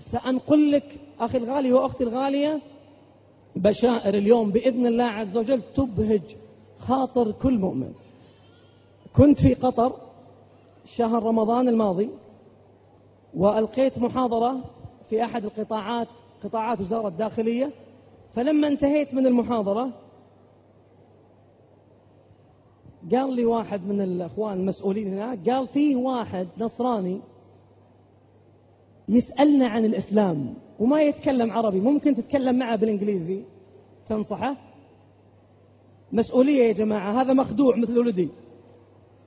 سأنقل لك أخي الغالي وأختي الغالية بشائر اليوم بإذن الله عز وجل تبهج خاطر كل مؤمن. كنت في قطر شهر رمضان الماضي وألقيت محاضرة في أحد القطاعات قطاعات وزارة الداخلية فلما انتهيت من المحاضرة قال لي واحد من الأخوان المسؤولين هناك قال فيه واحد نصراني يسألنا عن الإسلام وما يتكلم عربي. ممكن تتكلم معه بالإنجليزي. تنصحه؟ مسؤولية يا جماعة هذا مخدوع مثل ولدي.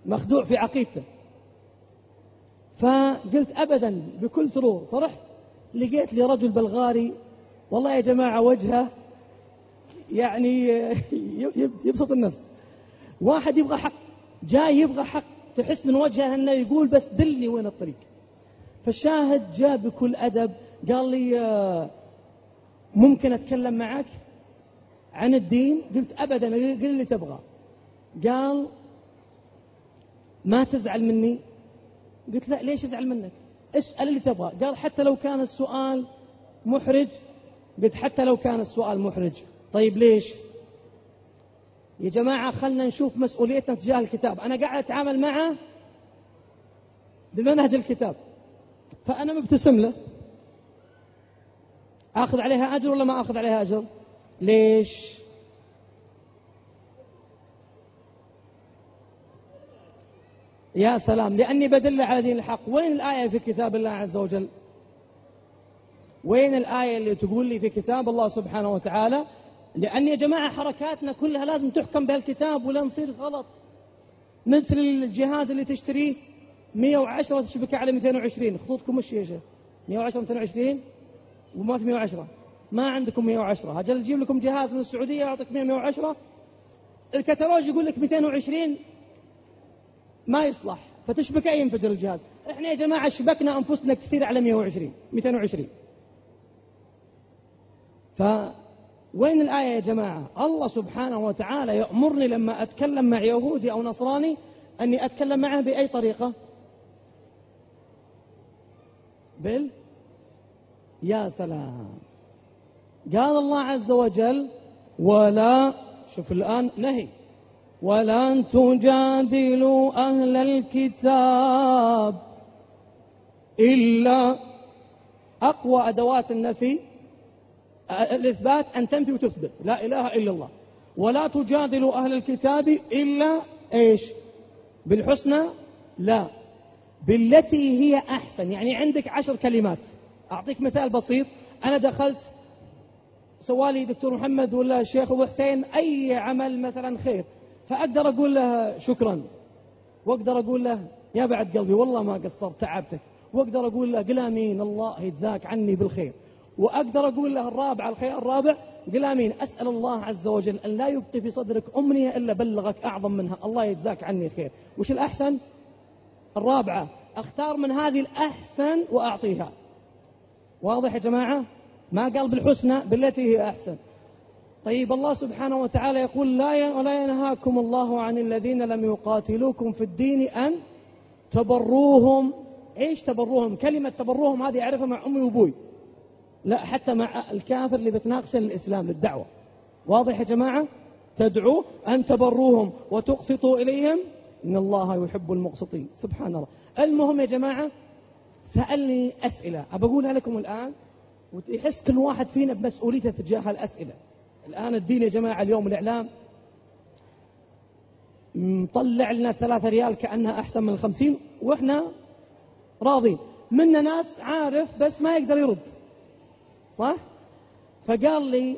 مخدوع في عقيدته. فقلت أبدا بكل سرور. فرحت لقيت لي رجل بلغاري. والله يا جماعة وجهه يعني يبسط النفس. واحد يبغى حق جاي يبغى حق تحس من وجهه إنه يقول بس دلني وين الطريق. فالشاهد جاء بكل أدب قال لي آه، ممكن أتكلم معك عن الدين؟ قلت ابدا قل اللي تبغى قال ما تزعل مني؟ قلت لا ليش أزعل منك؟ اسأل اللي تبغى قال حتى لو كان السؤال محرج. قلت حتى لو كان السؤال محرج. طيب ليش؟ يا جماعة خلنا نشوف مسؤوليتنا تجاه الكتاب. أنا قاعد أتعامل معه بمنهج الكتاب. فأنا مبتسم له. آخذ عليها أجر ولا ما آخذ عليها أجر؟ ليش؟ يا سلام لأني بدل على دين الحق. وين الآية في كتاب الله عز وجل؟ وين الآية اللي تقول لي في كتاب الله سبحانه وتعالى؟ لأن يا جماعة حركاتنا كلها لازم تحكم بهالكتاب ولا نصير غلط. مثل الجهاز اللي تشتريه. 110 تشبكه على 220 خطوطكم وش يا شيخ. 110 220 وما في 110 ما عندكم 110 أجل أجيب لكم جهاز من السعودية يعطيك 110 الكتالوج يقول لك 220 ما يصلح. فتشبك أي ينفجر الجهاز؟ إحنا يا جماعة شبكنا أنفسنا كثير على 120 220 ف وين الآية يا جماعة؟ الله سبحانه وتعالى يأمرني لما أتكلم مع يهودي أو نصراني أني أتكلم معه بأي طريقة؟ بال يا سلام. قال الله عز وجل ولا شوف الآن نهي. ولن تجادلوا أهل الكتاب إلا أقوى أدوات النفي الإثبات أن تنفي وتثبت. لا إله إلا الله. ولا تجادلوا أهل الكتاب إلا إيش؟ بالحسنى لا. بالتي هي أحسن. يعني عندك عشر كلمات. أعطيك مثال بسيط. أنا دخلت سوالي دكتور محمد ولا الشيخ أبو حسين أي عمل مثلا خير. فأقدر أقول له شكرا. وأقدر أقول له يا بعد قلبي والله ما قصرت تعبتك. وأقدر أقول له قل آمين الله يجزاك عني بالخير. وأقدر أقول له الرابع الخير الرابع قل آمين أسأل الله عز وجل أن لا يبقي في صدرك أمنية إلا بلغك أعظم منها. الله يجزاك عني خير وش الأحسن؟ الرابعة أختار من هذه الأحسن وأعطيها. واضح يا جماعة؟ ما قال بالحسنى بالتي هي أحسن. طيب الله سبحانه وتعالى يقول لا ولا ينهاكم الله عن الذين لم يقاتلوكم في الدين أن تبروهم. إيش تبروهم؟ كلمة تبروهم هذه أعرفها مع أمي وأبوي. لا حتى مع الكافر اللي بتناقشه للإسلام للدعوة واضح يا جماعة؟ تدعو أن تبروهم وتقسطوا إليهم إن الله يحب المقسطين. سبحان الله. المهم يا جماعة سألني أسئلة. أبقولها لكم الآن ويحس كل واحد فينا بمسؤوليته تجاه الأسئلة. الآن الدين يا جماعة اليوم الإعلام مطلع لنا ثلاثة ريال كأنها أحسن من الخمسين وإحنا راضين. منا ناس عارف بس ما يقدر يرد. صح؟ فقال لي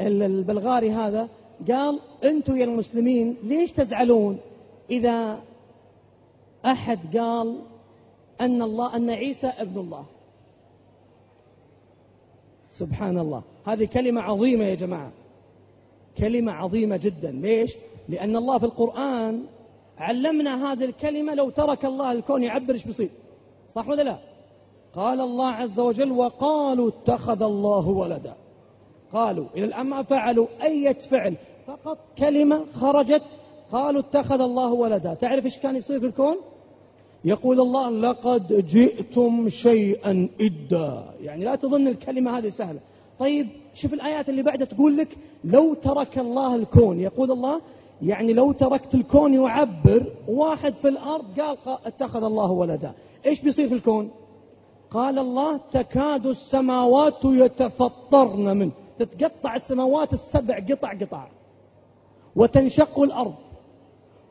البلغاري هذا قال أنتم يا المسلمين ليش تزعلون؟ إذا أحد قال أن الله أن عيسى ابن الله. سبحان الله. هذه كلمة عظيمة يا جماعة. كلمة عظيمة جدا. ليش؟ لأن الله في القرآن علمنا هذه الكلمة لو ترك الله الكون يعبر إيش بيصير؟ صح ولا لا؟ قال الله عز وجل وقالوا اتخذ الله ولدا. قالوا إلى الآن ما فعلوا أي فعل. فقط كلمة خرجت قالوا اتخذ الله ولدا. تعرف إيش كان يصير في الكون؟ يقول الله لقد جئتم شيئا إدا. يعني لا تظن الكلمة هذه سهلة. طيب شوف الآيات اللي بعدها تقول لك لو ترك الله الكون. يقول الله يعني لو تركت الكون يعبر واحد في الأرض قال اتخذ الله ولدا. إيش بيصير في الكون؟ قال الله تكاد السماوات يتفطرن منه. تتقطع السماوات السبع قطع قطع. وتنشق الأرض.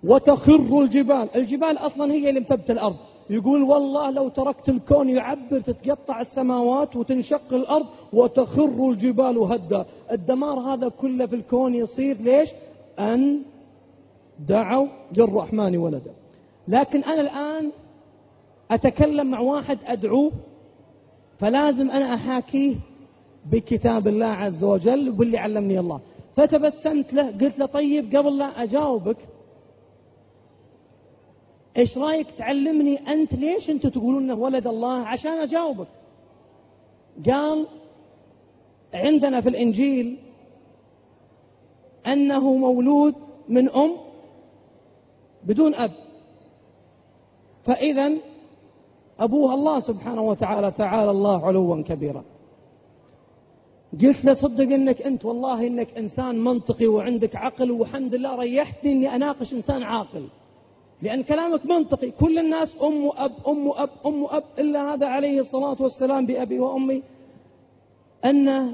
وتخر الجبال. الجبال أصلا هي اللي مثبت الأرض. يقول والله لو تركت الكون يعبر تتقطع السماوات وتنشق الأرض وتخر الجبال هدا الدمار هذا كله في الكون يصير ليش؟ أن دعوا للرحمن ولدا. لكن أنا الآن أتكلم مع واحد أدعوه فلازم أنا أحاكيه بكتاب الله عز وجل واللي علمني الله. فتبسمت له قلت له طيب قبل لا أجاوبك إيش رأيك تعلمني أنت ليش أنتم تقولون إنه ولد الله عشان أجاوبك؟ قال عندنا في الإنجيل أنه مولود من أم بدون أب. فاذا أبوه الله سبحانه وتعالى تعالى الله علوا كبيرا. قلت له صدق إنك أنت والله إنك إنسان منطقي وعندك عقل والحمد لله ريحتني إني أناقش إنسان عاقل. لأن كلامك منطقي. كل الناس أم وأب أم وأب أم وأب إلا هذا عليه الصلاة والسلام بأبي وأمي. أنه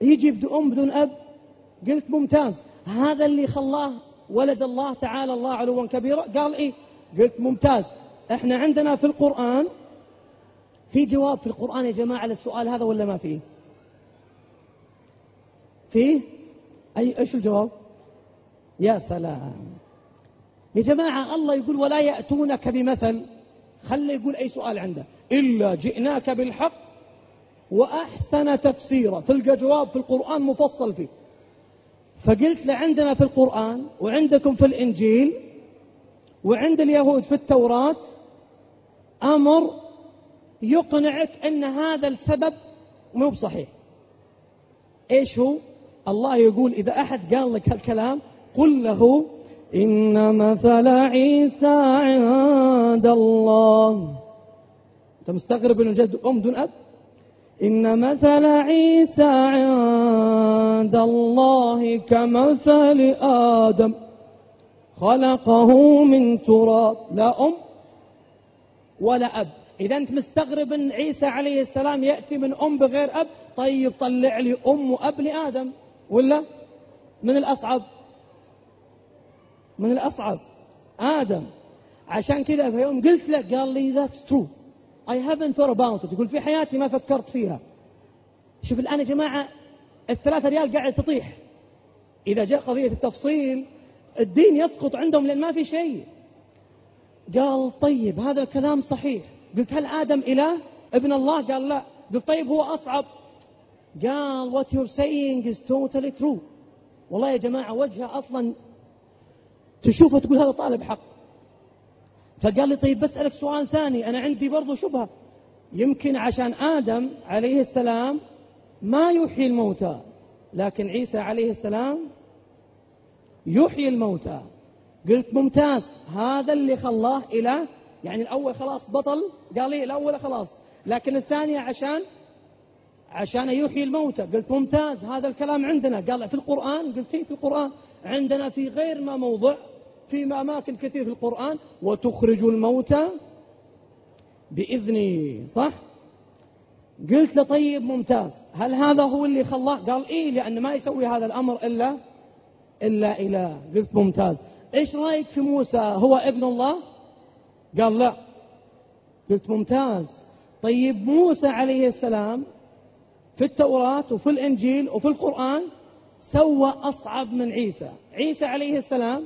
يجي بدون أم بدون أب قلت ممتاز. هذا اللي خلاه ولد الله تعالى الله علوا كبيرا. قال إيه؟ قلت ممتاز. إحنا عندنا في القرآن في جواب في القرآن يا جماعة للسؤال هذا ولا ما فيه؟ فيه؟ أي إيش الجواب؟ يا سلام. يا جماعة الله يقول ولا يأتونك بمثل. خلي يقول أي سؤال عنده. إلا جئناك بالحق وأحسن تفسيرا. تلقى جواب في القرآن مفصل فيه. فقلت له عندنا في القرآن وعندكم في الإنجيل وعند اليهود في التوراة أمر يقنعك أن هذا السبب مو بصحيح. إيش هو؟ الله يقول إذا أحد قال لك هالكلام قل له إن مثل عيسى عند الله. أنت مستغرب أنه جد أم دون أب؟ إن مثل عيسى عند الله كمثل آدم. خلقه من تراب. لا أم ولا أب. إذا أنت مستغرب أن عيسى عليه السلام يأتي من أم بغير أب؟ طيب طلع لي أم وأب لآدم. ولا؟ من الأصعب. من الأصعب. آدم. عشان كذا في يوم قلت له قال لي that's true. I haven't thought about it. يقول في حياتي ما فكرت فيها. شوف الآن يا جماعة الثلاثة ريال قاعد تطيح. إذا جاء قضية التفصيل الدين يسقط عندهم لأن ما في شيء. قال طيب هذا الكلام صحيح. قلت هل آدم إله؟ ابن الله؟ قال لا. قلت طيب هو أصعب. قال what you're saying is totally true. والله يا جماعة وجهه أصلا تشوفه تقول هذا طالب حق. فقال لي طيب بسألك سؤال ثاني أنا عندي برضو شبهة. يمكن عشان آدم عليه السلام ما يحيي الموتى لكن عيسى عليه السلام يحيي الموتى. قلت ممتاز هذا اللي خلاه إله يعني الأول خلاص بطل قال لي الأول خلاص لكن الثانية عشان عشان يحيي الموتى. قلت ممتاز هذا الكلام عندنا. قال في القرآن قلت في القرآن؟ عندنا في غير ما موضع في أماكن كثير في القرآن وتخرج الموتى بإذني صح؟ قلت له طيب ممتاز. هل هذا هو اللي خلاه؟ قال إيه لأن ما يسوي هذا الأمر إلا إلا إله. قلت ممتاز. إيش رأيك في موسى؟ هو ابن الله؟ قال لا. قلت ممتاز. طيب موسى عليه السلام في التوراة وفي الإنجيل وفي القرآن سوى أصعب من عيسى. عيسى عليه السلام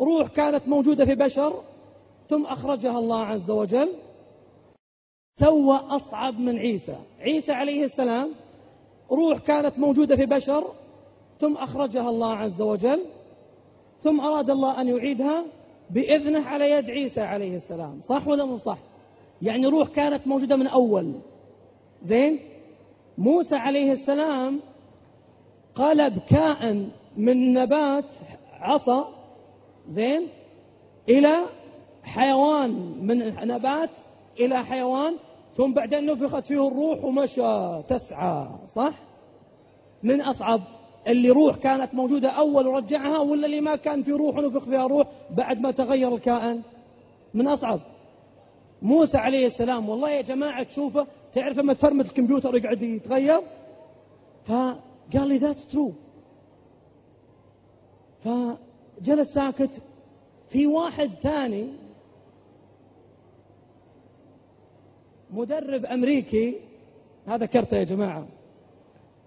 روح كانت موجودة في بشر ثم أخرجها الله عز وجل. سوى أصعب من عيسى. عيسى عليه السلام روح كانت موجودة في بشر ثم أخرجها الله عز وجل. ثم أراد الله أن يعيدها بإذنه على يد عيسى عليه السلام. صح ولا مو صح؟ يعني روح كانت موجودة من أول. زين؟ موسى عليه السلام قلب كائن من نبات عصا زين؟ إلى حيوان من نبات إلى حيوان ثم بعدين نفخت فيه الروح ومشى. تسعى صح؟ من أصعب اللي روح كانت موجودة أول ورجعها ولا اللي ما كان في روح ونفخ فيها روح بعد ما تغير الكائن؟ من أصعب. موسى عليه السلام والله يا جماعة تشوفه تعرف لما تفرمت الكمبيوتر يقعد يتغير؟ فقال لي that's true فجلس ساكت في واحد ثاني مدرب أمريكي. هذا كرته يا جماعة.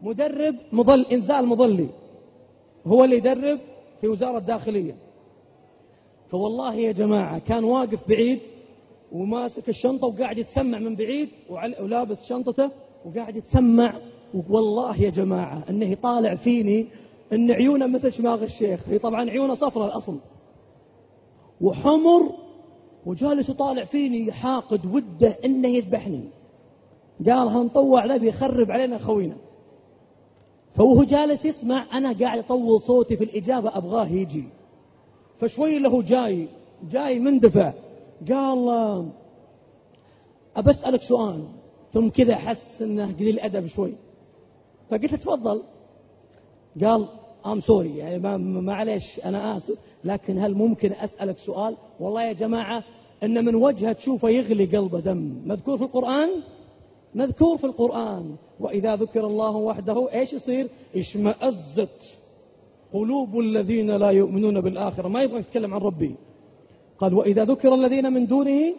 مدرب مظل إنزال مظلي. هو اللي يدرب في وزارة الداخلية. فوالله يا جماعة كان واقف بعيد وماسك الشنطة وقاعد يتسمع من بعيد ولابس شنطته وقاعد يتسمع. والله يا جماعة أنه طالع فيني أن عيونه مثل شماغ الشيخ. هي طبعا عيونه صفرة الأصل. وحمر وجالس يطالع فيني حاقد وده إنه يذبحني. قال هنطوع ذا بيخرب علينا خوينا. فهو جالس يسمع أنا قاعد اطول صوتي في الإجابة أبغاه يجي. فشوي له جاي جاي مندفع. قال أبسألك سؤال. ثم كذا حس إنه قليل ادب شوي. فقلت تفضل. قال ام سوري يعني معلش أنا آسف لكن هل ممكن أسألك سؤال؟ والله يا جماعة أن من وجهة تشوفه يغلي قلبه دم. مذكور في القرآن؟ مذكور في القرآن. وإذا ذكر الله وحده إيش يصير؟ اشمأزت قلوب الذين لا يؤمنون بالآخرة. ما يبغى يتكلم عن ربي. قال وإذا ذكر الذين من دونه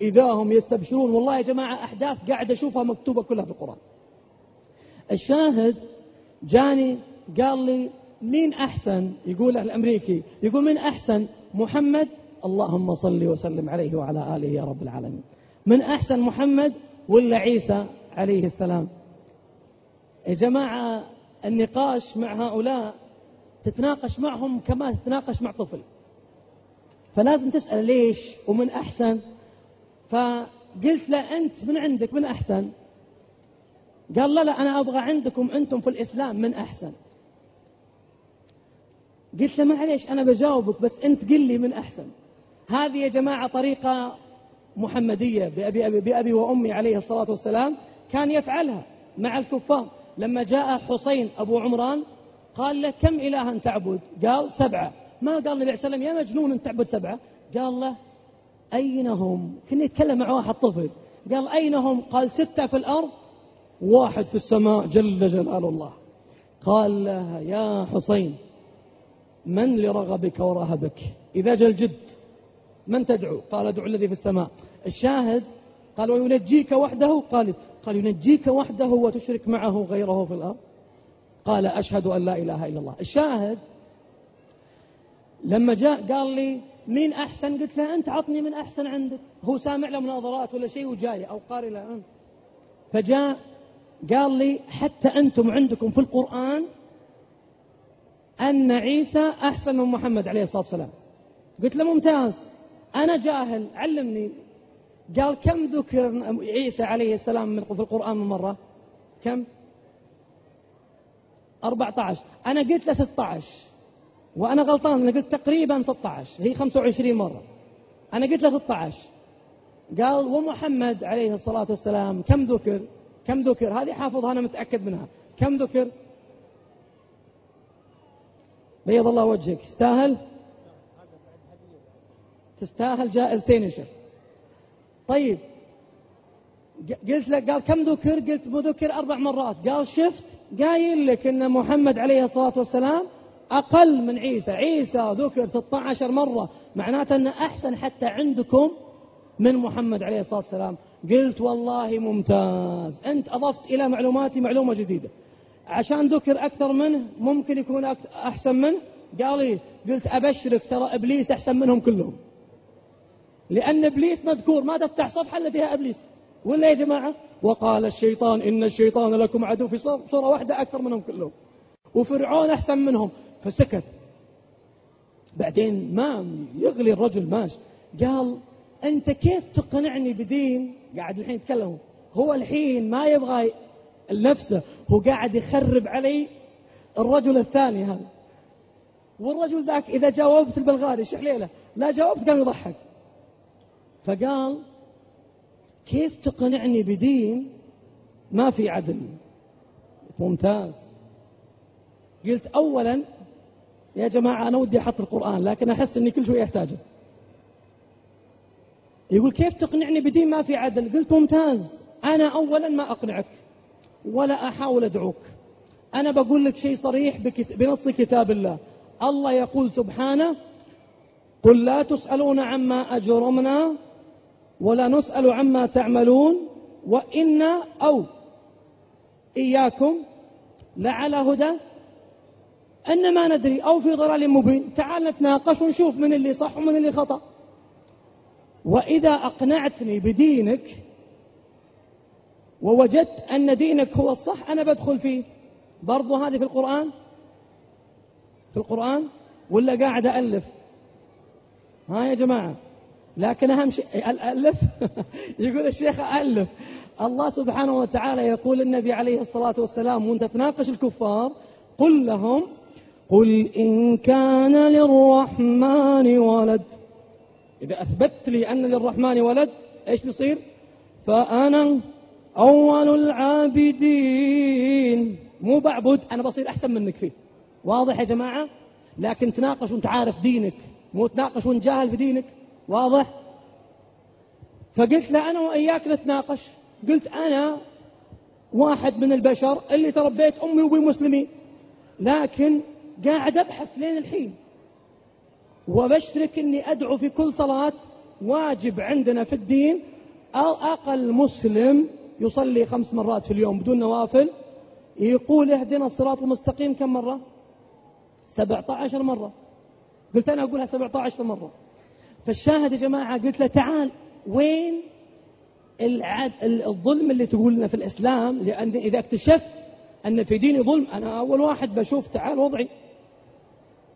إذا هم يستبشرون. والله يا جماعة أحداث قاعد أشوفها مكتوبة كلها في القرآن. الشاهد جاني قال لي مين أحسن؟ يقول الأمريكي. يقول من أحسن محمد؟ اللهم صل وسلم عليه وعلى آله يا رب العالمين. من أحسن محمد ولا عيسى عليه السلام؟ يا جماعة النقاش مع هؤلاء تتناقش معهم كما تتناقش مع طفل. فلازم تسأل ليش ومن أحسن؟ فقلت له أنت من عندك من أحسن؟ قال لا لا أنا أبغى عندكم أنتم في الإسلام من أحسن. قلت له معليش أنا بجاوبك بس أنت قل لي من أحسن. هذه يا جماعة طريقة محمدية بأبي, أبي, بأبي وأمي عليه الصلاة والسلام كان يفعلها مع الكفار. لما جاء حسين أبو عمران قال له كم إلها تعبد؟ قال سبعة. ما قال النبي عليه وسلم يا مجنون أن تعبد سبعة. قال له أين هم؟ كنا يتكلم مع واحد طفل. قال أين هم؟ قال ستة في الأرض واحد في السماء جل جلال الله. قال له يا حسين من لرغبك ورهبك؟ إذا جاء الجد من تدعو؟ قال ادعو الذي في السماء. الشاهد قال وينجيك وحده؟ قال قال ينجيك وحده وتشرك معه غيره في الأرض. قال أشهد أن لا إله إلا الله. الشاهد لما جاء قال لي مين أحسن؟ قلت له أنت عطني من أحسن عندك. هو سامع له مناظرات ولا شيء وجاي أو قارئ له. فجاء قال لي حتى أنتم عندكم في القرآن أن عيسى أحسن من محمد عليه الصلاة والسلام. قلت له ممتاز. أنا جاهل علمني. قال كم ذكر عيسى عليه السلام في القرآن من مرة؟ كم؟ 14 أنا قلت له 16 وأنا غلطان أنا قلت تقريبا 16 هي 25 مرة. أنا قلت له 16 قال ومحمد عليه الصلاة والسلام كم ذكر؟ كم ذكر؟ هذه حافظها أنا متأكد منها. كم ذكر؟ بيض الله وجهك. يستاهل؟ تستاهل جائزتين يا شيخ. طيب قلت لك قال كم ذكر؟ قلت ذكر أربع مرات. قال شفت قايل لك أن محمد عليه الصلاة والسلام أقل من عيسى. عيسى ذكر 16 مرة. معناته أنه أحسن حتى عندكم من محمد عليه الصلاة والسلام. قلت والله ممتاز. أنت أضفت إلى معلوماتي معلومة جديدة. عشان ذكر أكثر منه ممكن يكون أحسن منه؟ قال لي قلت أبشرك ترى إبليس أحسن منهم كلهم. لأن إبليس مذكور ما تفتح صفحة إلا فيها إبليس. ولا يا جماعة؟ وقال الشيطان إن الشيطان لكم عدو في صورة واحدة أكثر منهم كلهم. وفرعون أحسن منهم. فسكت. بعدين ما يغلي الرجل ماشي قال أنت كيف تقنعني بدين؟ قاعد الحين يتكلم. هو الحين ما يبغى نفسه هو قاعد يخرب علي الرجل الثاني هذا. والرجل ذاك إذا جاوبت البلغاري إيش حليله لا جاوبت قام يضحك. فقال كيف تقنعني بدين ما في عدل؟ ممتاز. قلت أولا يا جماعة أنا ودي أحط القرآن لكن أحس أني كل شوية أحتاجه. يقول كيف تقنعني بدين ما في عدل؟ قلت ممتاز أنا أولا ما أقنعك. ولا أحاول أدعوك. أنا بقول لك شيء صريح بنص كتاب الله. الله يقول سبحانه قل لا تسألون عما أجرمنا ولا نسأل عما تعملون وإنا أو إياكم لعلى هدى. أن ما ندري أو في ضلال مبين. تعال نتناقش ونشوف من اللي صح ومن اللي خطأ. وإذا أقنعتني بدينك ووجدت أن دينك هو الصح أنا بدخل فيه. برضو هذه في القرآن؟ في القرآن؟ ولا قاعد ألف ها يا جماعة لكن أهم شيء ألف يقول الشيخ ألف الله سبحانه وتعالى يقول النبي عليه الصلاة والسلام وانت تناقش الكفار قل لهم قل إن كان للرحمن ولد. إذا أثبت لي أن للرحمن ولد إيش بيصير؟ فأنا أول العابدين. مو بعبد أنا بصير أحسن منك فيه. واضح يا جماعة؟ لكن تناقش وأنت عارف دينك مو تناقش وأنت جاهل في دينك. واضح؟ فقلت له أنا وإياك نتناقش. قلت أنا واحد من البشر اللي تربيت أمي وأبوي مسلمين. لكن قاعد أبحث لين الحين. وبشترك أني أدعو في كل صلاة واجب عندنا في الدين. أقل مسلم يصلي خمس مرات في اليوم بدون نوافل يقول اهدنا الصراط المستقيم كم مرة؟ 17 مرة. قلت أنا أقولها 17 مرة. فالشاهد يا جماعة قلت له تعال وين العد الظلم اللي تقول لنا في الإسلام؟ لأن إذا اكتشفت أن في ديني ظلم أنا أول واحد بشوف تعال وضعي.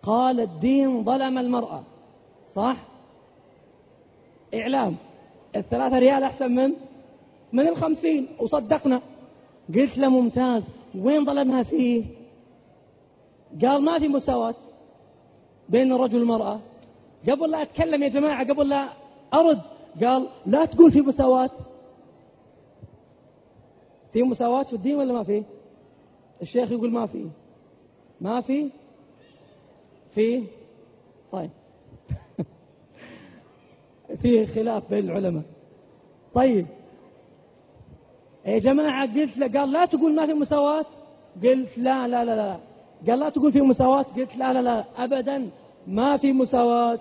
قال الدين ظلم المرأة. صح؟ إعلام. الثلاثة ريال أحسن من من الخمسين وصدقنا. قلت له ممتاز وين ظلمها فيه؟ قال ما في مساواة بين الرجل والمرأة. قبل لا أتكلم يا جماعة قبل لا أرد قال لا تقول في مساواة. في مساواة في الدين ولا ما في؟ الشيخ يقول ما في. ما في؟ في. طيب. في خلاف بين العلماء. طيب. يا جماعة قلت له قال لا تقول ما في مساواة. قلت لا لا لا لا. قال لا تقول في مساواة. قلت لا لا لا أبدا ما في مساواة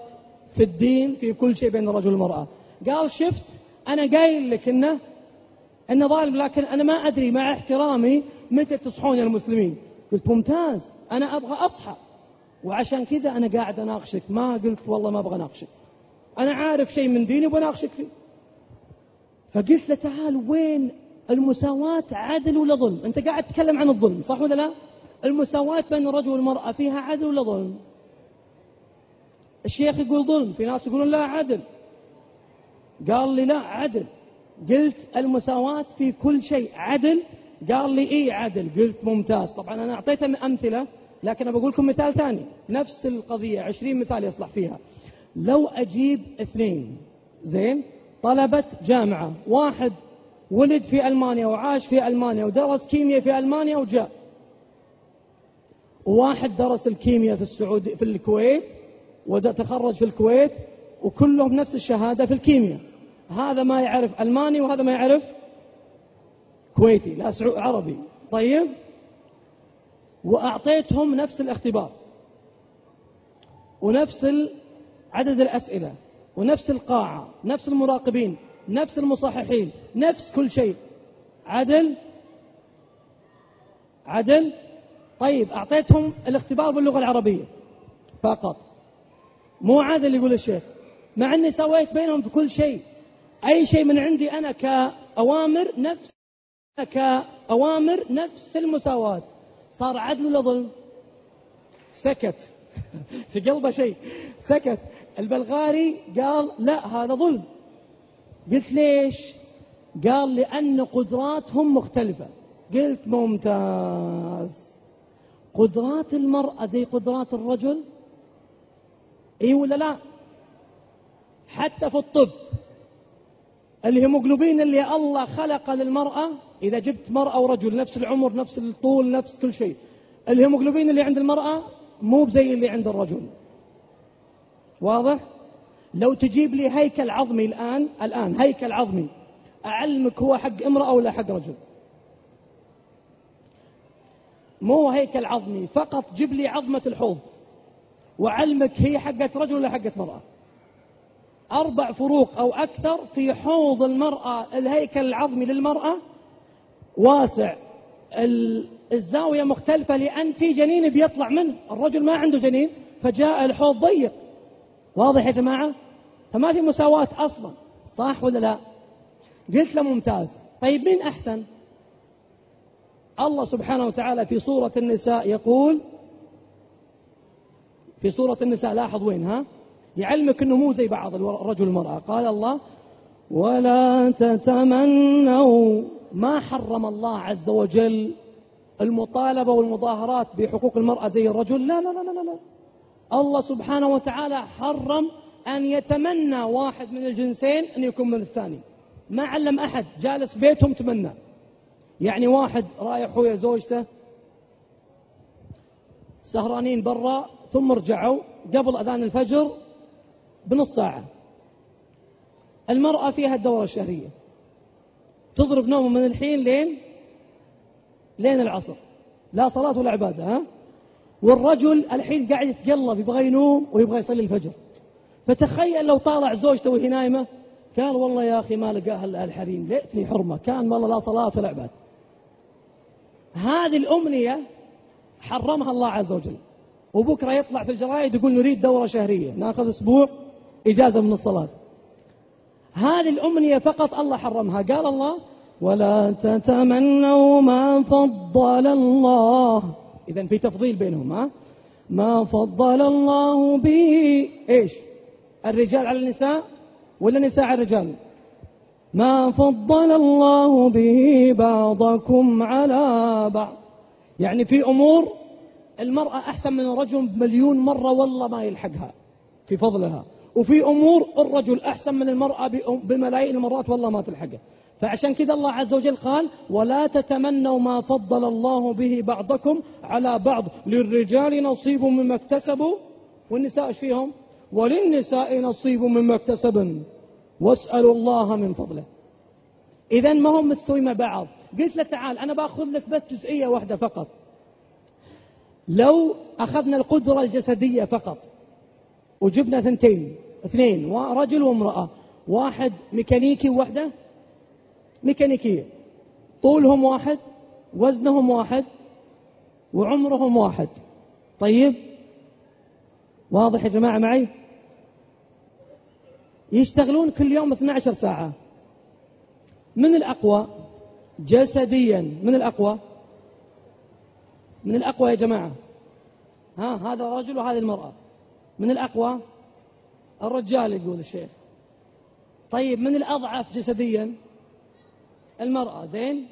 في الدين في كل شيء بين الرجل والمرأة. قال شفت أنا قايل لك إنه إنه ظالم لكن أنا ما أدري مع احترامي متى تصحون يا المسلمين. قلت ممتاز أنا أبغى أصحى. وعشان كذا أنا قاعد أناقشك. ما قلت والله ما أبغى أناقشك. أنا عارف شيء من ديني وبناقشك فيه. فقلت له تعال وين المساواة عدل ولا ظلم؟ أنت قاعد تتكلم عن الظلم صح ولا لا؟ المساواة بين الرجل والمرأة فيها عدل ولا ظلم؟ الشيخ يقول ظلم في ناس يقولون لا عدل. قال لي لا عدل. قلت المساواة في كل شيء عدل. قال لي إيه عدل؟ قلت ممتاز. طبعا أنا أعطيته أمثلة لكن أنا بقول لكم مثال ثاني. نفس القضية عشرين مثال يصلح فيها. لو أجيب اثنين زين طلبة جامعة واحد ولد في ألمانيا وعاش في ألمانيا ودرس كيمياء في ألمانيا وجاء. وواحد درس الكيمياء في السعودية في الكويت وتخرج في الكويت وكلهم نفس الشهادة في الكيمياء. هذا ما يعرف ألماني وهذا ما يعرف كويتي لا عربي. طيب؟ وأعطيتهم نفس الاختبار ونفس عدد الأسئلة ونفس القاعة نفس المراقبين. نفس المصححين نفس كل شيء. عدل؟ عدل؟ طيب أعطيتهم الاختبار باللغة العربية فقط. مو عادل يقول الشيخ. مع أني سويت بينهم في كل شيء. أي شيء من عندي أنا كأوامر نفس كأوامر نفس المساواة. صار عدل ولا ظلم؟ سكت. في قلبه شيء. سكت. البلغاري قال لا هذا ظلم. قلت ليش؟ قال لأن قدراتهم مختلفة. قلت ممتاز. قدرات المرأة زي قدرات الرجل؟ اي ولا لا؟ حتى في الطب. الهيموجلوبين اللي الله خلق للمرأة إذا جبت مرأة ورجل نفس العمر نفس الطول نفس كل شيء. الهيموجلوبين اللي عند المرأة مو زي اللي عند الرجل. واضح؟ لو تجيب لي هيكل عظمي الآن الآن هيكل عظمي أعلمك هو حق امرأة ولا حق رجل. مو هيكل عظمي فقط جيب لي عظمة الحوض وعلمك هي حقت رجل ولا حقت مرأة. أربع فروق أو أكثر في حوض المرأة الهيكل العظمي للمرأة. واسع الزاوية مختلفة لأن في جنين بيطلع منه الرجل ما عنده جنين فجاء الحوض ضيق. واضح يا جماعة؟ فما في مساواة أصلا صح ولا لا؟ قلت له ممتاز. طيب مين أحسن؟ الله سبحانه وتعالى في سورة النساء يقول في سورة النساء لاحظ وين ها؟ يعلمك أنه مو زي بعض الرجل والمرأة قال الله ولا تتمنوا ما حرم الله عز وجل المطالبة والمظاهرات بحقوق المرأة زي الرجل؟ لا لا لا لا لا. الله سبحانه وتعالى حرم أن يتمنى واحد من الجنسين أن يكون من الثاني. ما علم أحد جالس بيتهم تمنى. يعني واحد رايح هو زوجته سهرانين برا ثم رجعوا قبل أذان الفجر بنص ساعة. المرأة فيها الدورة الشهرية. تضرب نومه من الحين لين لين العصر. لا صلاة ولا عبادة ها؟ والرجل الحين قاعد يتقلب يبغى ينوم ويبغى يصلي الفجر. فتخيل لو طالع زوجته وهي نايمة قال والله يا أخي ما لقاها الحريم ليتني حرمة كان والله لا صلاة ولا عبادة. هذه الأمنية حرمها الله عز وجل. وبكرة يطلع في الجرايد يقول نريد دورة شهرية ناخذ أسبوع إجازة من الصلاة. هذه الأمنية فقط الله حرمها. قال الله ولا تتمنوا ما فضل الله إذا في تفضيل بينهم ها؟ ما فضل الله به إيش؟ الرجال على النساء ولا النساء على الرجال؟ ما فضل الله به بعضكم على بعض. يعني في أمور المرأة أحسن من الرجل بمليون مرة والله ما يلحقها في فضلها. وفي أمور الرجل أحسن من المرأة بملايين المرات والله ما تلحقها. فعشان كذا الله عز وجل قال ولا تتمنوا ما فضل الله به بعضكم على بعض. للرجال نصيب مما اكتسبوا والنساء إيش فيهم؟ وللنساء نصيب مما اكتسبن. واسألوا الله من فضله. إذا ما هم مستوي مع بعض. قلت له تعال أنا بأخذ لك بس جزئية واحدة فقط. لو أخذنا القدرة الجسدية فقط وجبنا ثنتين اثنين رجل وامرأة واحد ميكانيكي وواحدة ميكانيكية. طولهم واحد وزنهم واحد وعمرهم واحد. طيب؟ واضح يا جماعة معي؟ يشتغلون كل يوم 12 ساعة. من الأقوى؟ جسديا. من الأقوى؟ من الأقوى يا جماعة. ها هذا رجل وهذه المرأة. من الأقوى؟ الرجال يقول الشيخ. طيب من الأضعف جسديا؟ المرأة زين؟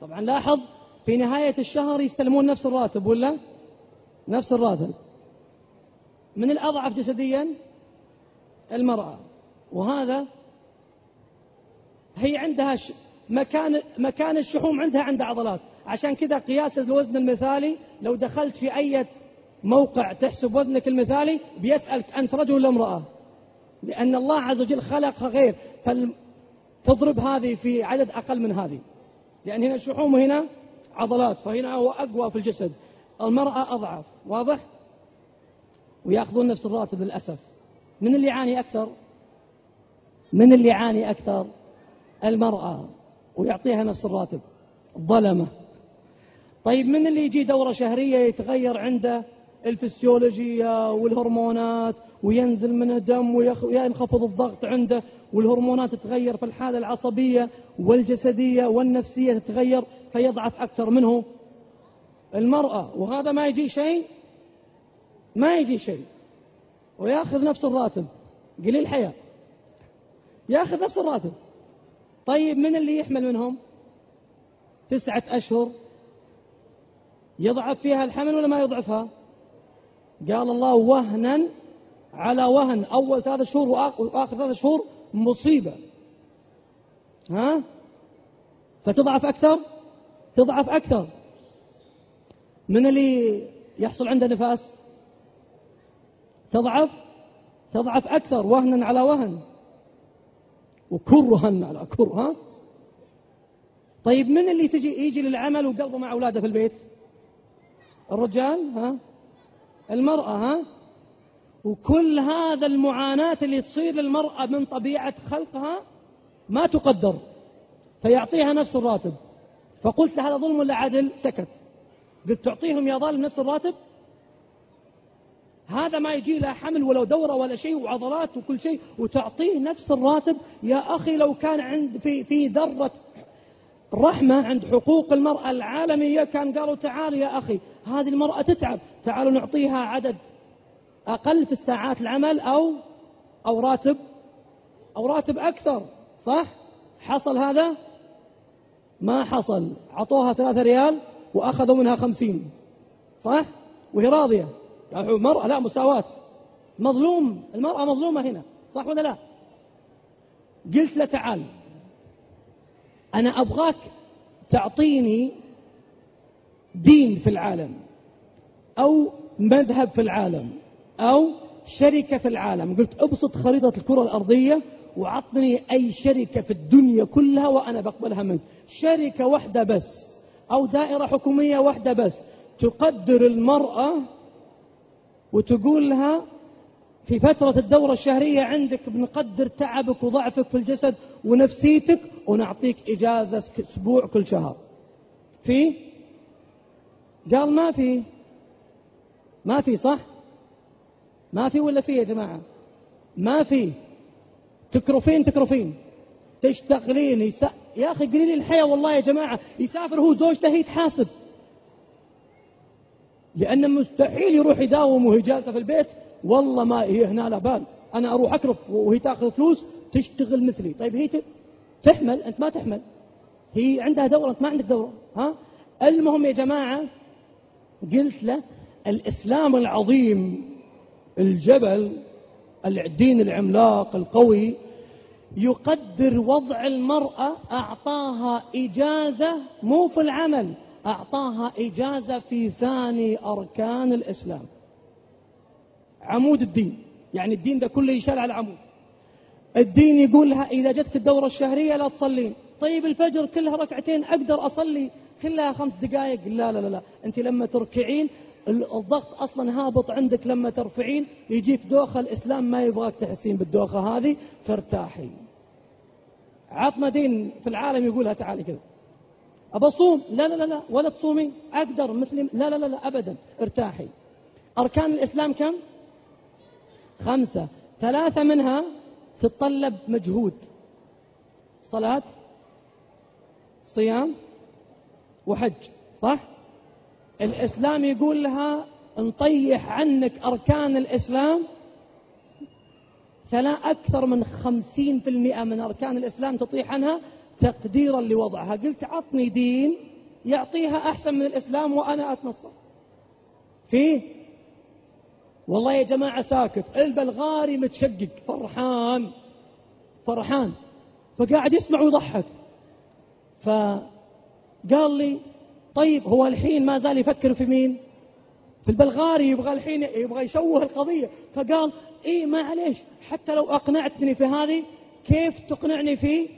طبعا لاحظ في نهاية الشهر يستلمون نفس الراتب ولا؟ نفس الراتب. من الأضعف جسديا؟ المرأة. وهذا هي عندها. مكان مكان الشحوم عندها عندها عضلات. عشان كذا قياس الوزن المثالي لو دخلت في أي موقع تحسب وزنك المثالي بيسألك أنت رجل ولا امرأة؟ لأن الله عز وجل خلق غير. فتضرب هذه في عدد أقل من هذه. لأن هنا الشحوم وهنا عضلات فهنا هو أقوى في الجسد. المرأة أضعف واضح؟ ويأخذون نفس الراتب للأسف. من اللي يعاني أكثر؟ من اللي يعاني أكثر؟ المرأة. ويعطيها نفس الراتب. ظلمة. طيب من اللي يجي دورة شهرية يتغير عنده؟ الفسيولوجية والهرمونات وينزل من الدم وينخفض الضغط عنده والهرمونات تتغير في الحالة العصبية والجسدية والنفسية تتغير فيضعف أكثر منه المرأة. وهذا ما يجي شيء؟ ما يجي شيء. ويأخذ نفس الراتب. قليل حياة يأخذ نفس الراتب. طيب من اللي يحمل منهم؟ تسعة أشهر. يضعف فيها الحمل ولا ما يضعفها؟ قال الله وهنا على وهن. أول ثلاثة شهور وآخر ثلاثة شهور مصيبة. ها؟ فتضعف أكثر؟ تضعف أكثر. من اللي يحصل عنده نفاس؟ تضعف؟ تضعف أكثر. وهنا على وهن. وكرها على كر ها؟ طيب من اللي تجي يجي للعمل وقلبه مع أولاده في البيت؟ الرجال ها؟ المرأة ها؟ وكل هذا المعاناة اللي تصير للمرأة من طبيعة خلقها ما تقدر فيعطيها نفس الراتب. فقلت له هذا ظلم ولا عدل؟ سكت. قلت تعطيهم يا ظالم نفس الراتب؟ هذا ما يجي له حمل ولو دورة ولا شيء وعضلات وكل شيء وتعطيه نفس الراتب. يا أخي لو كان عند في في ذرة رحمة عند حقوق المرأة العالمية كان قالوا تعال يا أخي هذه المرأة تتعب. تعالوا نعطيها عدد أقل في الساعات العمل أو أو راتب أو راتب أكثر صح؟ حصل هذا؟ ما حصل. عطوها ثلاثة ريال وأخذوا منها خمسين صح؟ وهي راضية. يعني المرأة لا مساواة. مظلوم. المرأة مظلومة هنا صح ولا لا؟ قلت له تعال أنا أبغاك تعطيني دين في العالم. أو مذهب في العالم أو شركة في العالم. قلت أبسط خريطة الكرة الأرضية وعطني أي شركة في الدنيا كلها وأنا بقبلها منك. شركة واحدة بس أو دائرة حكومية واحدة بس تقدر المرأة وتقول لها في فترة الدورة الشهرية عندك بنقدر تعبك وضعفك في الجسد ونفسيتك ونعطيك إجازة أسبوع كل شهر. في؟ قال ما في. ما في صح؟ ما في ولا في يا جماعة؟ ما في. تكرفين تكرفين. تشتغلين يس... يا أخي قليل الحياة والله يا جماعة. يسافر هو زوجته هي تحاسب. لأن مستحيل يروح يداوم وهي جالسة في البيت. والله ما هي هنا لا بال. أنا أروح أكرف وهي تأخذ فلوس تشتغل مثلي. طيب هي تحمل أنت ما تحمل. هي عندها دورة أنت ما عندك دورة. ها؟ المهم يا جماعة قلت له الإسلام العظيم الجبل الدين العملاق القوي يقدر وضع المرأة أعطاها إجازة مو في العمل أعطاها إجازة في ثاني أركان الإسلام. عمود الدين يعني الدين ده كله يشال على عمود الدين يقول لها إذا جتك الدورة الشهرية لا تصلين طيب الفجر كلها ركعتين أقدر أصلي؟ كلها خمس دقائق لا لا لا, لا. أنت لما تركعين الضغط أصلا هابط عندك لما ترفعين يجيك دوخة الإسلام ما يبغاك تحسين بالدوخة هذه فارتاحي عطنا دين في العالم يقولها تعالي كذا. أبصوم لا لا لا لا ولا تصومي. أقدر مثل لا لا لا, لا أبدا. ارتاحي. أركان الإسلام كم؟ خمسة. ثلاثة منها تتطلب مجهود. صلاة صيام وحج. صح؟ الإسلام يقول لها نطيح عنك أركان الإسلام. فلا أكثر من خمسين في المئة من أركان الإسلام تطيح عنها تقديرا لوضعها. قلت عطني دين يعطيها أحسن من الإسلام وأنا أتنصر. فيه والله يا جماعة ساكت. البلغاري متشقق. فرحان. فرحان. فقاعد يسمع ويضحك. فقال لي طيب هو الحين ما زال يفكر في مين؟ في البلغاري يبغى الحين يبغى يشوه القضية. فقال إيه معليش حتى لو أقنعتني في هذه كيف تقنعني في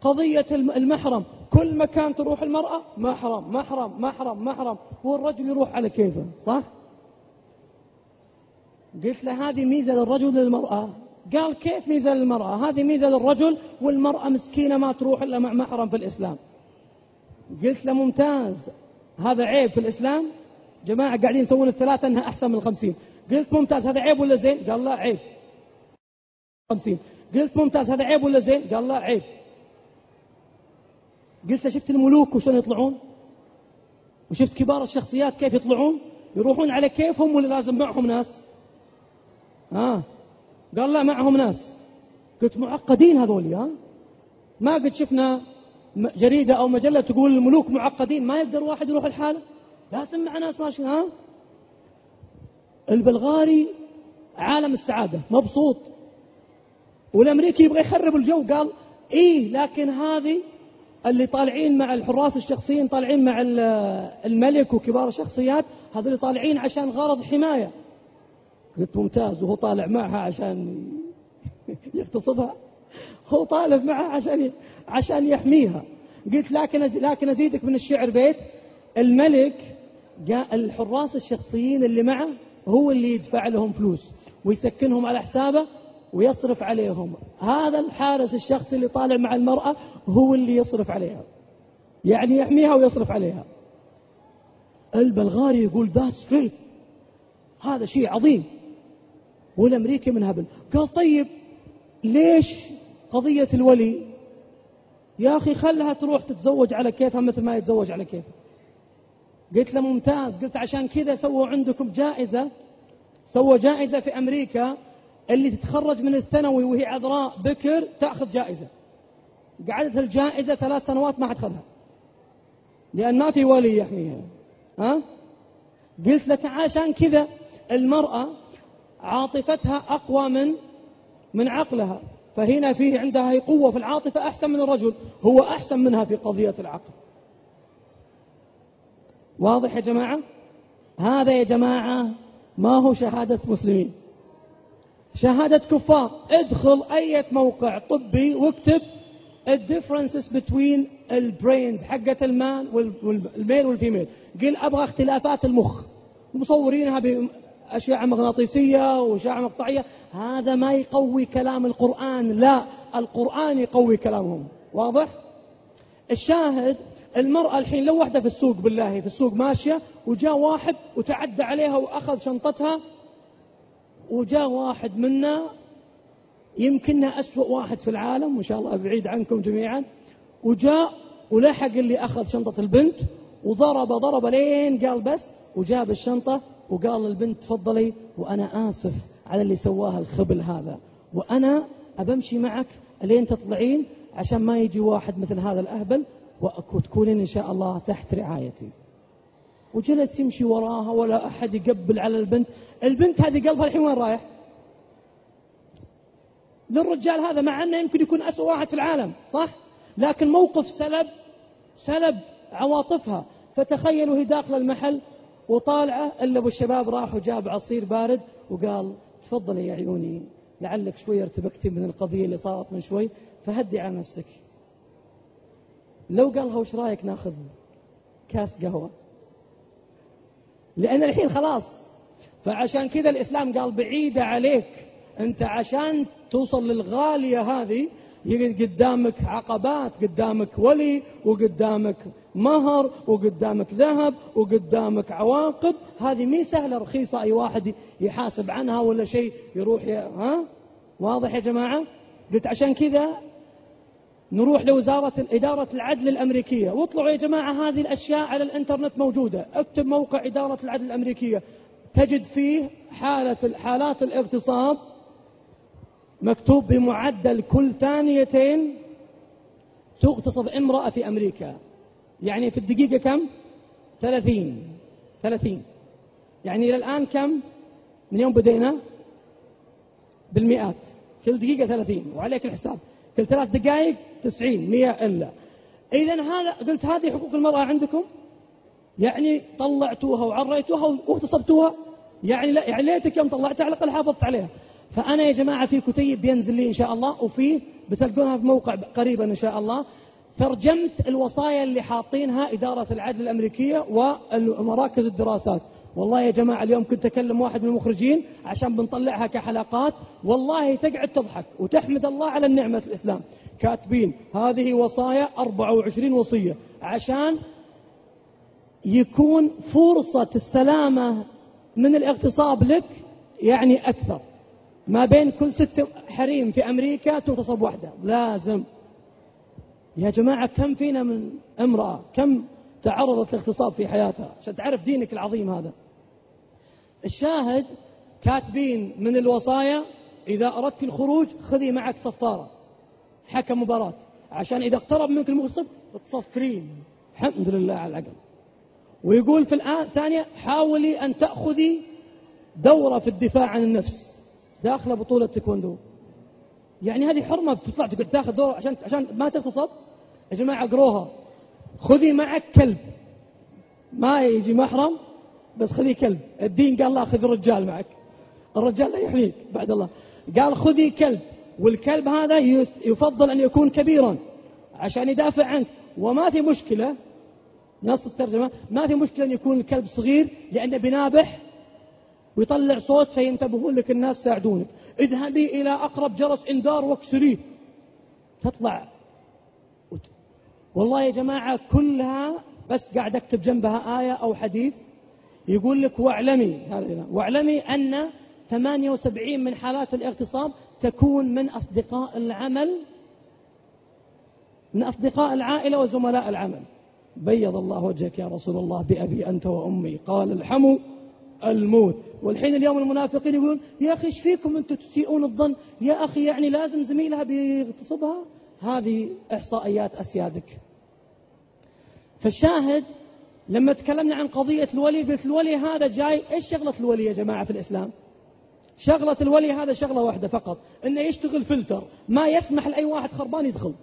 قضية المحرم؟ كل مكان تروح المرأة محرم محرم محرم محرم. والرجل يروح على كيفه صح؟ قلت له هذه ميزة للرجل للمرأة. قال كيف ميزة للمرأة؟ هذه ميزة للرجل والمرأة مسكينة ما تروح إلا مع محرم في الإسلام. قلت له ممتاز هذا عيب في الإسلام؟ جماعة قاعدين يسوون الثلاثة أنها أحسن من الخمسين. قلت ممتاز هذا عيب ولا زين؟ قال لا عيب. خمسين. قلت ممتاز هذا عيب ولا زين؟ قال لا عيب. قلت له شفت الملوك وشلون يطلعون؟ وشفت كبار الشخصيات كيف يطلعون؟ يروحون على كيفهم ولا لازم معهم ناس؟ ها قال لا معهم ناس. قلت معقدين هذول ها ما قد شفنا جريدة أو مجلة تقول الملوك معقدين ما يقدر واحد يروح الحالة؟ لازم مع ناس ماشي ها؟ البلغاري عالم السعادة مبسوط. والأمريكي يبغى يخرب الجو قال إيه لكن هذه اللي طالعين مع الحراس الشخصيين طالعين مع الملك وكبار الشخصيات هذول طالعين عشان غرض حماية. قلت ممتاز وهو طالع معها عشان يغتصبها. هو طالب معها عشان عشان يحميها. قلت لكن لكن أزيدك من الشعر بيت الملك جاء الحراس الشخصيين اللي معه هو اللي يدفع لهم فلوس ويسكنهم على حسابه ويصرف عليهم. هذا الحارس الشخصي اللي طالع مع المرأة هو اللي يصرف عليها. يعني يحميها ويصرف عليها. البلغاري يقول ذات ستريت هذا شيء عظيم. والأمريكي من هبل قال طيب ليش قضية الولي. يا أخي خلها تروح تتزوج على كيفها مثل ما يتزوج على كيفها. قلت له ممتاز. قلت عشان كذا سووا عندكم جائزة. سووا جائزة في أمريكا اللي تتخرج من الثانوي وهي عذراء بكر تأخذ جائزة. قعدت الجائزة ثلاث سنوات ما حد خذها. لأن ما في ولي يحميها ها؟ قلت لك عشان كذا المرأة عاطفتها أقوى من من عقلها. فهنا فيه عندها قوة في العاطفة أحسن من الرجل هو أحسن منها في قضية العقل. واضح يا جماعة؟ هذا يا جماعة ما هو شهادة مسلمين. شهادة كفار ادخل أي موقع طبي واكتب ال differences between ال brains حقة ال man وال male وال female. قل أبغى اختلافات المخ. مصورينها بأشعة مغناطيسية وأشعة مقطعية هذا ما يقوي كلام القرآن لا القرآن يقوي كلامهم واضح؟ الشاهد المرأة الحين لو واحدة في السوق بالله في السوق ماشية وجاء واحد وتعدى عليها وأخذ شنطتها وجاء واحد منا يمكننا أسوأ واحد في العالم وإن شاء الله بعيد عنكم جميعا وجاء ولحق اللي أخذ شنطة البنت وضرب ضرب لين قال بس وجاب الشنطة وقال للبنت تفضلي وأنا آسف على اللي سواها الخبل هذا. وأنا أبمشي معك لين تطلعين عشان ما يجي واحد مثل هذا الأهبل وتكونين إن شاء الله تحت رعايتي. وجلس يمشي وراها ولا أحد يقبل على البنت. البنت هذه قلبها الحين وين رايح؟ للرجال هذا مع أنه يمكن يكون أسوأ واحد في العالم صح؟ لكن موقف سلب سلب عواطفها. فتخيلوا هي داخلة المحل وطالعة إلا أبو الشباب راح وجاب عصير بارد وقال تفضلي يا عيوني لعلك شوي ارتبكتي من القضية اللي صارت من شوي فهدي على نفسك. لو قالها وش رايك ناخذ كاس قهوة؟ لأن الحين خلاص. فعشان كذا الإسلام قال بعيدة عليك. أنت عشان توصل للغالية هذه قدامك عقبات قدامك ولي وقدامك مهر وقدامك ذهب وقدامك عواقب. هذه مي سهلة رخيصة أي واحد يحاسب عنها ولا شيء يروح ها؟ واضح يا جماعة؟ قلت عشان كذا نروح لوزارة إدارة العدل الأمريكية. واطلعوا يا جماعة هذه الأشياء على الإنترنت موجودة. اكتب موقع إدارة العدل الأمريكية. تجد فيه حالة حالات الاغتصاب مكتوب بمعدل كل ثانيتين تغتصب امرأة في أمريكا. يعني في الدقيقة كم؟ ثلاثين. ثلاثين. يعني إلى الآن كم؟ من يوم بدينا؟ بالمئات. كل دقيقة ثلاثين. وعليك الحساب. كل ثلاث دقائق تسعين. مئة إلا. إذا هذا قلت هذه حقوق المرأة عندكم؟ يعني طلعتوها وعريتوها واغتصبتوها يعني لا يعني ليتك يوم طلعتها على الأقل حافظت عليها. فأنا يا جماعة في كتيب بينزل لي إن شاء الله وفيه بتلقونها في موقع قريبا إن شاء الله. ترجمت الوصايا اللي حاطينها إدارة العدل الأمريكية ومراكز الدراسات. والله يا جماعة اليوم كنت أكلم واحد من المخرجين عشان بنطلعها كحلقات. والله تقعد تضحك وتحمد الله على النعمة الإسلام. كاتبين هذه وصايا 24 وصية عشان يكون فرصة السلامة من الاغتصاب لك يعني أكثر. ما بين كل ست حريم في أمريكا تغتصب واحدة لازم. يا جماعة كم فينا من امرأة؟ كم تعرضت لاغتصاب في حياتها؟ عشان تعرف دينك العظيم هذا. الشاهد كاتبين من الوصايا إذا أردت الخروج خذي معك صفارة. حكم مباراة. عشان إذا اقترب منك المغصب تصفرين. الحمد لله على العقل ويقول في الثانية حاولي أن تأخذي دورة في الدفاع عن النفس. داخلة بطولة تيكوندو يعني هذه حرمة بتطلع تقعد تاخذ دور عشان عشان ما تغتصب؟ يا جماعة اقروها. خذي معك كلب. ما يجي محرم بس خذي كلب. الدين قال لا خذ الرجال معك. الرجال لا يحميك بعد الله. قال خذي كلب. والكلب هذا يفضل أن يكون كبيرا عشان يدافع عنك. وما في مشكلة نص الترجمة ما في مشكلة أن يكون الكلب صغير لأنه بنابح ويطلع صوت فينتبهون لك الناس ساعدونك. اذهبي إلى أقرب جرس إنذار واكسريه تطلع والله يا جماعة كلها بس قاعد أكتب جنبها آية أو حديث يقول لك واعلمي واعلمي أن 78 من حالات الاغتصاب تكون من أصدقاء العمل من أصدقاء العائلة وزملاء العمل. بيض الله وجهك يا رسول الله بأبي أنت وأمي قال الحمو الموت. والحين اليوم المنافقين يقولون يا أخي إيش فيكم أنتم تسيئون الظن؟ يا أخي يعني لازم زميلها بيغتصبها؟ هذه إحصائيات أسيادك. فالشاهد لما تكلمنا عن قضية الولي قلت الولي هذا جاي إيش شغلة الولي يا جماعة في الإسلام؟ شغلة الولي هذا شغلة واحدة فقط إنه يشتغل فلتر ما يسمح لأي واحد خربان يدخل.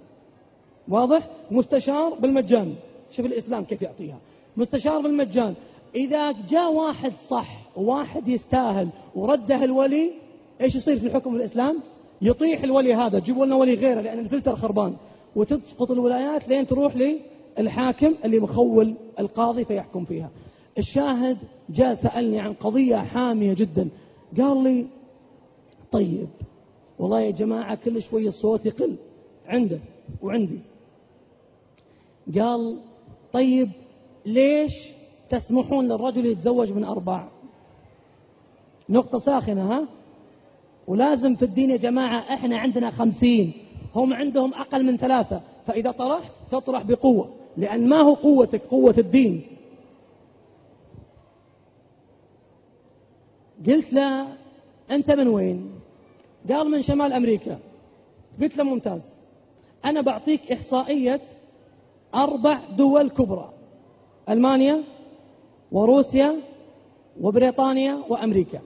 واضح؟ مستشار بالمجان. شوف الإسلام كيف يعطيها. مستشار بالمجان. إذا جاء واحد صح وواحد يستاهل ورده الولي إيش يصير في الحكم الإسلام؟ يطيح الولي هذا. جيبوا لنا ولي غيره لأن الفلتر خربان. وتسقط الولايات لين تروح للحاكم اللي مخول القاضي فيحكم فيها. الشاهد جاء سألني عن قضية حامية جدا. قال لي طيب والله يا جماعة كل شوية الصوت يقل عنده وعندي. قال طيب ليش تسمحون للرجل يتزوج من أربع؟ نقطة ساخنة ها؟ ولازم في الدين يا جماعة إحنا عندنا خمسين هم عندهم أقل من ثلاثة فإذا طرحت تطرح بقوة. لأن ما هو قوتك؟ قوة الدين. قلت له أنت من وين؟ قال من شمال أمريكا. قلت له ممتاز. أنا بعطيك إحصائية أربع دول كبرى. ألمانيا وروسيا وبريطانيا وأمريكا.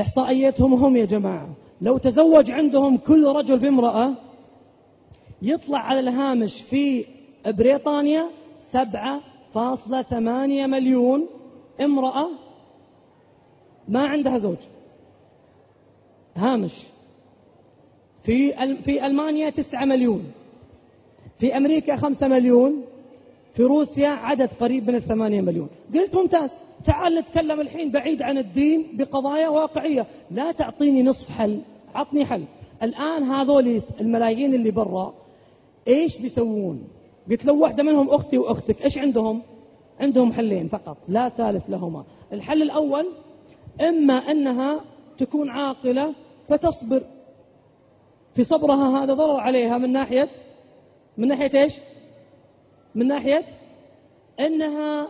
إحصائيتهم هم يا جماعة. لو تزوج عندهم كل رجل بامرأة يطلع على الهامش في بريطانيا سبعة فاصلة ثمانية مليون امرأة ما عندها زوج. هامش. في في ألمانيا تسعة مليون. في أمريكا خمسة مليون. في روسيا عدد قريب من الثمانية مليون. قلت ممتاز. تعال نتكلم الحين بعيد عن الدين بقضايا واقعية. لا تعطيني نصف حل. عطني حل. الآن هذول الملايين اللي برا إيش بيسوون؟ قلت لو واحدة منهم أختي وأختك إيش عندهم عندهم حلين فقط لا ثالث لهما الحل الأول إما أنها تكون عاقلة فتصبر في صبرها هذا ضرر عليها من ناحية من ناحية إيش من ناحية أنها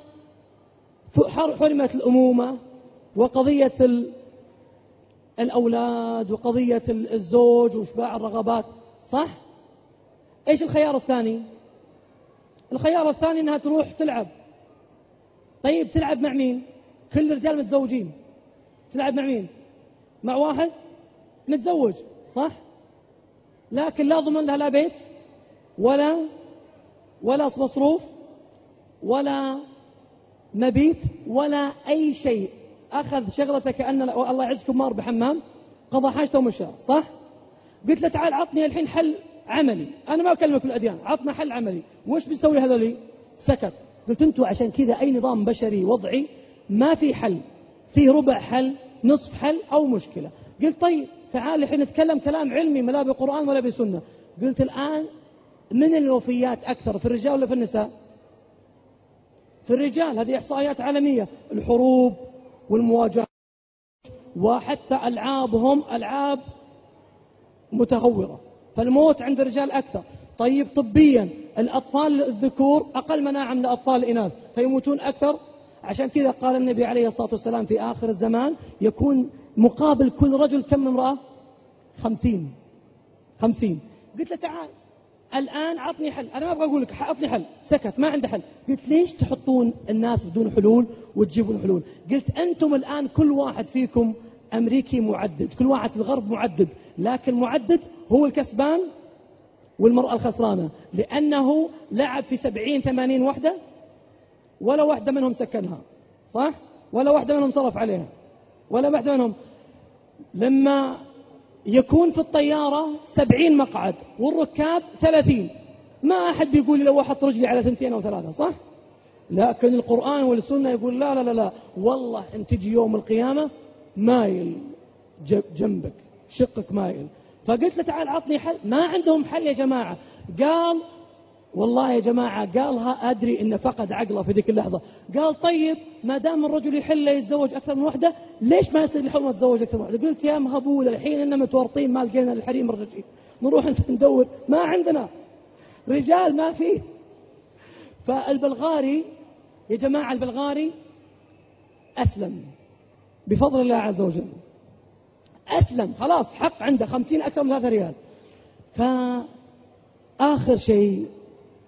حرمت الأمومة وقضية الأولاد وقضية الزوج وشباع الرغبات صح؟ إيش الخيار الثاني؟ الخيار الثاني أنها تروح تلعب طيب تلعب مع مين؟ كل الرجال متزوجين تلعب مع مين؟ مع واحد متزوج صح؟ لكن لا ضمن لها لا بيت ولا ولا مصروف ولا مبيت ولا أي شيء أخذ شغلته كأن الله يعزكم مار بحمام قضى حاجته ومشى صح قلت له تعال عطني الحين حل عملي. أنا ما أكلمك بالأديان. عطنا حل عملي. وش بيسوي هذولي سكت. قلت أنتوا عشان كذا أي نظام بشري وضعي ما في حل. في ربع حل نصف حل أو مشكلة. قلت طيب تعال الحين نتكلم كلام علمي ما لا بقرآن ولا بسنة. قلت الآن من الوفيات أكثر في الرجال ولا في النساء؟ في الرجال. هذه إحصائيات عالمية. الحروب والمواجهات وحتى ألعابهم ألعاب متهورة. فالموت عند الرجال أكثر. طيب طبيا الأطفال الذكور أقل مناعة من الأطفال الإناث فيموتون أكثر؟ عشان كذا قال النبي عليه الصلاة والسلام في آخر الزمان يكون مقابل كل رجل كم امرأة؟ خمسين. خمسين. قلت له تعال الآن عطني حل. أنا ما أبغى أقول لك عطني حل. سكت ما عنده حل. قلت ليش تحطون الناس بدون حلول وتجيبون حلول؟ قلت أنتم الآن كل واحد فيكم أمريكي معدد كل واحد في الغرب معدد لكن معدد هو الكسبان والمرأة الخسرانة لأنه لعب في سبعين ثمانين وحدة ولا واحدة منهم سكنها صح؟ ولا واحدة منهم صرف عليها ولا واحدة منهم لما يكون في الطيارة سبعين مقعد والركاب ثلاثين ما أحد بيقول لو أحط رجلي على ثنتين أو ثلاثة صح؟ لكن القرآن والسنة يقول لا لا لا لا والله أن تجي يوم القيامة مايل جنبك شقك مايل. فقلت له تعال عطني حل ما عندهم حل يا جماعة. قال والله يا جماعة قالها أدري إنه فقد عقله في ذيك اللحظة. قال طيب ما دام الرجل يحل يتزوج أكثر من وحدة ليش ما يصير الحرمة يتزوج أكثر من وحدة؟ قلت يا مهبول الحين إننا متورطين ما لقينا الحريم الرجل نروح ندور ما عندنا. رجال ما فيه. فالبلغاري يا جماعة البلغاري أسلم. بفضل الله عز وجل. أسلم خلاص حق عنده خمسين أكثر من ثلاثة ريال. فآخر شيء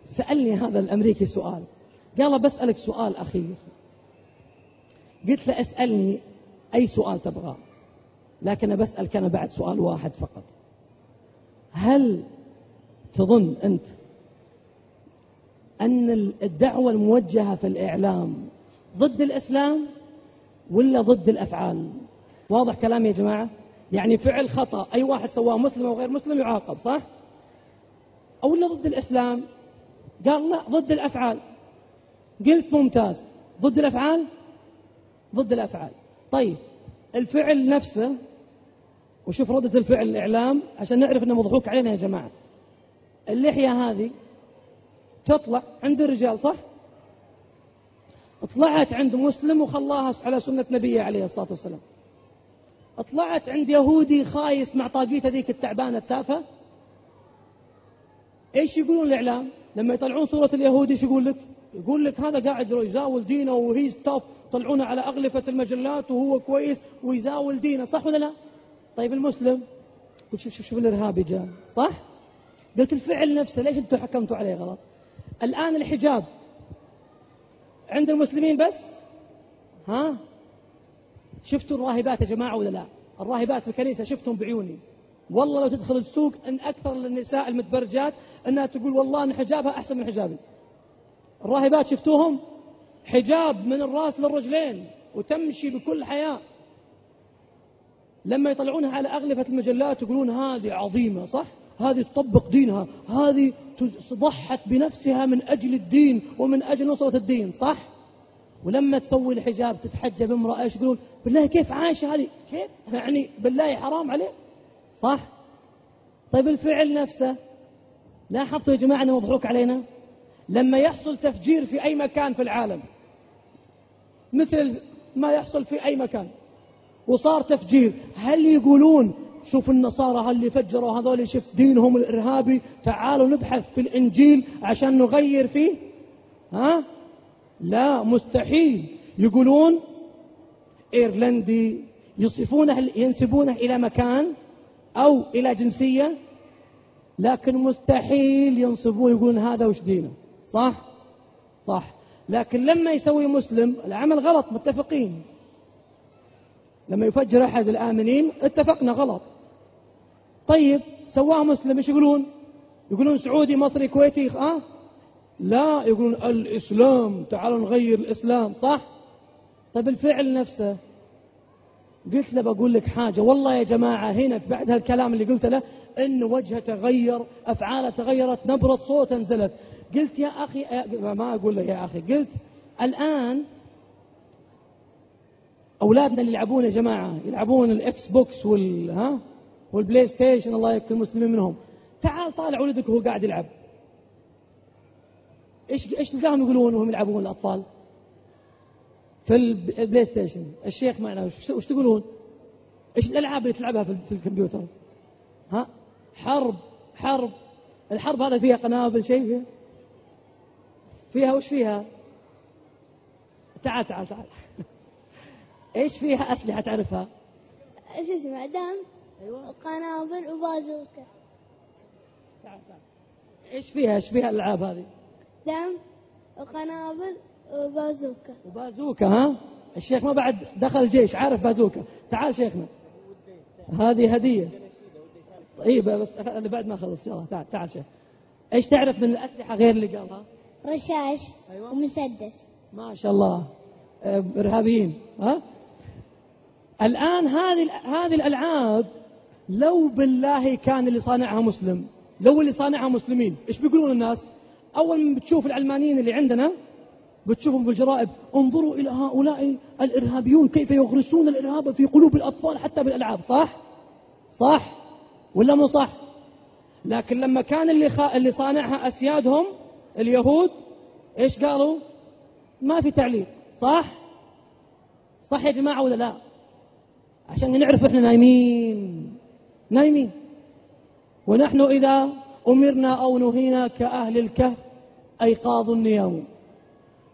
سألني هذا الأمريكي سؤال. قال بسألك سؤال أخير. قلت له أسألني أي سؤال تبغاه. لكن بسألك أنا بعد سؤال واحد فقط. هل تظن أنت أن الدعوة الموجهة في الإعلام ضد الإسلام؟ ولا ضد الأفعال؟ واضح كلامي يا جماعة؟ يعني فعل خطأ أي واحد سواه مسلم أو غير مسلم يعاقب صح؟ أو ولا ضد الإسلام؟ قال لا ضد الأفعال. قلت ممتاز. ضد الأفعال؟ ضد الأفعال. طيب الفعل نفسه وشوف ردة الفعل الإعلام عشان نعرف أنه مضحوك علينا يا جماعة. اللحية هذه تطلع عند الرجال صح؟ طلعت عند مسلم وخلاها على سنة نبيه عليه الصلاة والسلام. طلعت عند يهودي خايس مع طاقيته ذيك التعبانة التافهة. إيش يقولون الإعلام؟ لما يطلعون صورة اليهودي إيش يقول لك؟ يقول لك هذا قاعد يزاول دينه وهي ستاف طلعونه على أغلفة المجلات وهو كويس ويزاول دينه صح ولا لا؟ طيب المسلم قلت شوف شوف شوف الإرهابي جاء صح؟ قلت الفعل نفسه ليش أنتم حكمتوا عليه غلط؟ الآن الحجاب عند المسلمين بس؟ ها؟ شفتوا الراهبات يا جماعة ولا لا؟ الراهبات في الكنيسة شفتهم بعيوني. والله لو تدخل السوق أن أكثر النساء المتبرجات أنها تقول والله أن حجابها أحسن من حجابي. الراهبات شفتوهم؟ حجاب من الراس للرجلين وتمشي بكل حياة. لما يطلعونها على أغلفة المجلات يقولون هذه عظيمة صح؟ هذه تطبق دينها. هذه ضحت بنفسها من أجل الدين ومن أجل نصرة الدين صح؟ ولما تسوي الحجاب تتحجب امرأة إيش يقولون؟ بالله كيف عايشة هذه؟ كيف؟ يعني بالله حرام عليك صح؟ طيب الفعل نفسه. لاحظتوا يا جماعة أنه مضحوك علينا؟ لما يحصل تفجير في أي مكان في العالم مثل ما يحصل في أي مكان وصار تفجير هل يقولون شوف النصارى اللي فجروا هذول شوف دينهم الإرهابي. تعالوا نبحث في الإنجيل عشان نغير فيه. ها؟ لا مستحيل. يقولون إيرلندي يصفونه ينسبونه إلى مكان أو إلى جنسية لكن مستحيل ينصبوه يقولون هذا وش دينه. صح؟ صح. لكن لما يسوي مسلم العمل غلط متفقين. لما يفجر أحد الآمنين اتفقنا غلط. طيب سواه مسلم إيش يقولون؟ يقولون سعودي مصري كويتي آه؟ لا يقولون الإسلام تعالوا نغير الإسلام صح؟ طيب الفعل نفسه. قلت له بقول لك حاجة. والله يا جماعة هنا بعد هالكلام اللي قلت له إن وجهه تغير أفعاله تغيرت نبرة صوته نزلت قلت يا أخي ما أقول له يا أخي قلت الآن أولادنا اللي يلعبون يا جماعة يلعبون الإكس بوكس وال ها والبلاي ستيشن الله يكفي المسلمين منهم. تعال طالع ولدك وهو قاعد يلعب. إيش إيش تلقاهم يقولون وهم يلعبون الأطفال؟ في البلاي ستيشن الشيخ معنا وش تقولون؟ إيش الألعاب اللي تلعبها في الكمبيوتر؟ ها؟ حرب حرب. الحرب هذا فيها قنابل شيء فيها؟ فيها وش فيها؟ تعال تعال تعال. إيش فيها أسلحة تعرفها؟ إيش اسمه؟ دم. أيوه. قنابل وبازوكا. تعال تعال. إيش فيها؟ إيش فيها الألعاب هذه؟ دم وقنابل وبازوكا. وبازوكا ها؟ الشيخ ما بعد دخل الجيش عارف بازوكا. تعال شيخنا. هذه هدية. اي بس اللي بعد ما خلص يلا تعال تعال شيخ. إيش تعرف من الأسلحة غير اللي قالها؟ رشاش أيوة. ومسدس. ما شاء الله. آه، إرهابيين ها؟ الآن هذه هذه الألعاب لو بالله كان اللي صانعها مسلم لو اللي صانعها مسلمين إيش بيقولون الناس؟ أول ما بتشوف العلمانيين اللي عندنا بتشوفهم في الجرائد انظروا إلى هؤلاء الإرهابيون كيف يغرسون الإرهاب في قلوب الأطفال حتى بالألعاب صح؟ صح؟ ولا مو صح؟ لكن لما كان اللي خ... اللي صانعها أسيادهم اليهود إيش قالوا؟ ما في تعليق صح؟ صح يا جماعة ولا لا؟ عشان نعرف إحنا نايمين. نايمين. ونحن إذا أمرنا أو نهينا كأهل الكهف أيقاظ النيام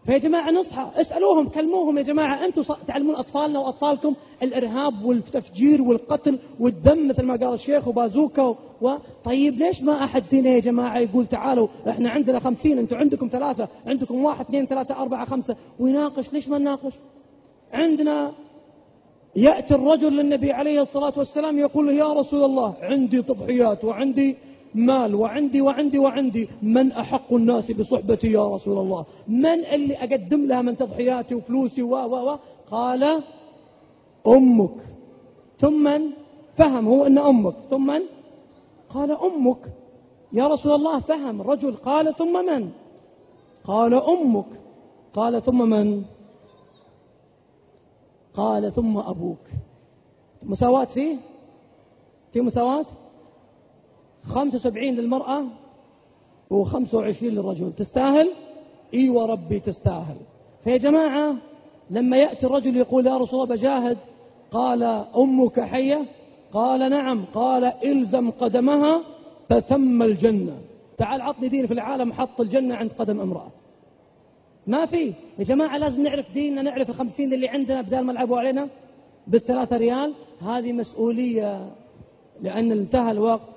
فيا جماعة نصحى اسألوهم كلموهم يا جماعة. أنتم تعلمون أطفالنا وأطفالكم الإرهاب والتفجير والقتل والدم مثل ما قال الشيخ وبازوكا و... طيب ليش ما أحد فينا يا جماعة يقول تعالوا إحنا عندنا خمسين أنتم عندكم ثلاثة عندكم واحد اثنين ثلاثة أربعة خمسة. ويناقش ليش ما نناقش؟ عندنا يأتي الرجل للنبي عليه الصلاة والسلام يقول يا رسول الله عندي تضحيات وعندي مال وعندي وعندي وعندي من أحق الناس بصحبتي يا رسول الله؟ من اللي أقدم لها من تضحياتي وفلوسي و و و؟ قال أمك. ثم فهم هو أن أمك. ثم قال أمك. يا رسول الله فهم. رجل قال ثم من؟ قال أمك. قال ثم من؟ قال ثم أبوك. مساواة فيه؟ في مساواة؟ 75 للمرأة و25 للرجل. تستاهل؟ إي وربي تستاهل. فيا جماعة لما يأتي الرجل يقول يا رسول الله بجاهد. قال أمك حية؟ قال نعم. قال إلزم قدمها فتم الجنة. تعال عطني دين في العالم حط الجنة عند قدم امرأة. ما في. يا جماعة لازم نعرف ديننا نعرف الخمسين اللي عندنا بدال ما يلعبوا علينا بالثلاثة ريال. هذه مسؤولية لأن انتهى الوقت.